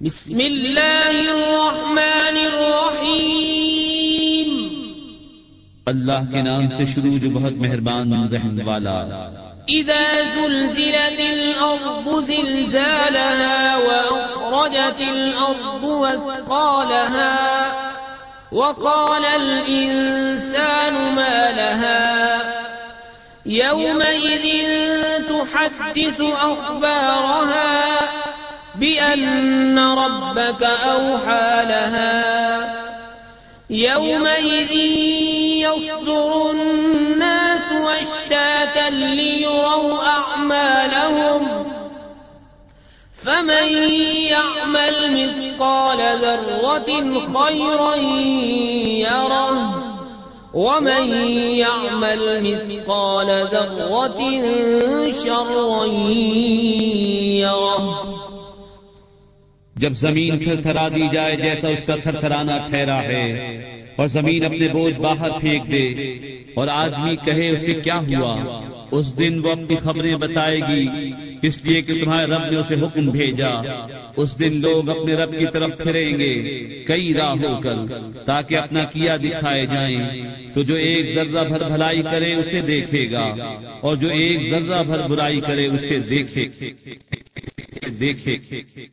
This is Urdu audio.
بسم اللہ الرحمن الرحیم۔ اللہ کے نام سے شروع جو بہت مہربان رحم والا۔ اذا زلزلت الارض زلزالها واخرجت الارض وثقالها وقال الانسان ما لها يومئذ تحدث اخبارها بأن ربك أوحى لها. يومئذ يصدر الناس واشتاتا ليروا أعمالهم. فمن يعمل مثقال ذرة خيرا يره. ومن يعمل مثقال ذرة شرا يره جب زمین تھر تھرا دی جائے جیسا اس کا تھر تھرانا ٹھہرا ہے، اور زمین اپنے بوجھ باہر پھینک دے، اور آدمی کہے اسے کیا ہوا؟ اس دن وہ اپنی خبریں بتائے گی، اس لیے کہ تمہارے رب نے اسے حکم بھیجا۔ اس دن لوگ اپنے رب کی طرف پھریں گے، کئی راہ ہو کر، تاکہ اپنا کیا دکھائے جائیں۔ تو جو ایک ذرہ بھر بھلائی کرے، اسے دیکھے گا، اور جو ایک ذرہ بھر برائی کرے، اسے دیکھے۔ دیکھے۔